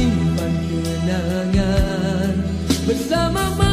simpan kenangan bersama.